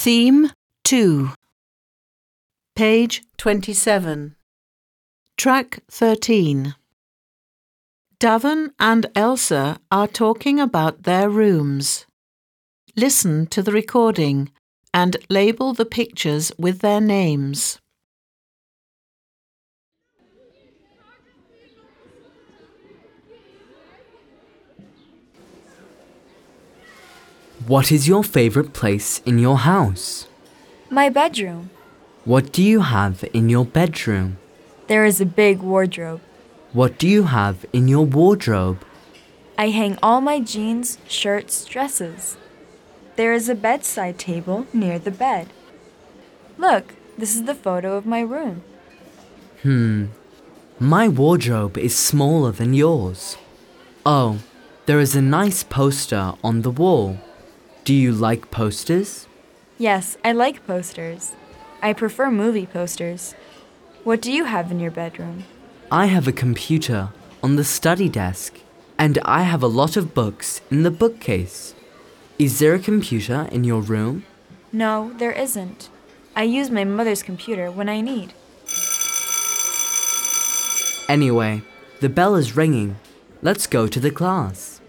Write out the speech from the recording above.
Theme 2. Page 27. Track 13. Davin and Elsa are talking about their rooms. Listen to the recording and label the pictures with their names. What is your favorite place in your house? My bedroom. What do you have in your bedroom? There is a big wardrobe. What do you have in your wardrobe? I hang all my jeans, shirts, dresses. There is a bedside table near the bed. Look, this is the photo of my room. Hmm. My wardrobe is smaller than yours. Oh, there is a nice poster on the wall. Do you like posters? Yes, I like posters. I prefer movie posters. What do you have in your bedroom? I have a computer on the study desk, and I have a lot of books in the bookcase. Is there a computer in your room? No, there isn't. I use my mother's computer when I need. Anyway, the bell is ringing. Let's go to the class.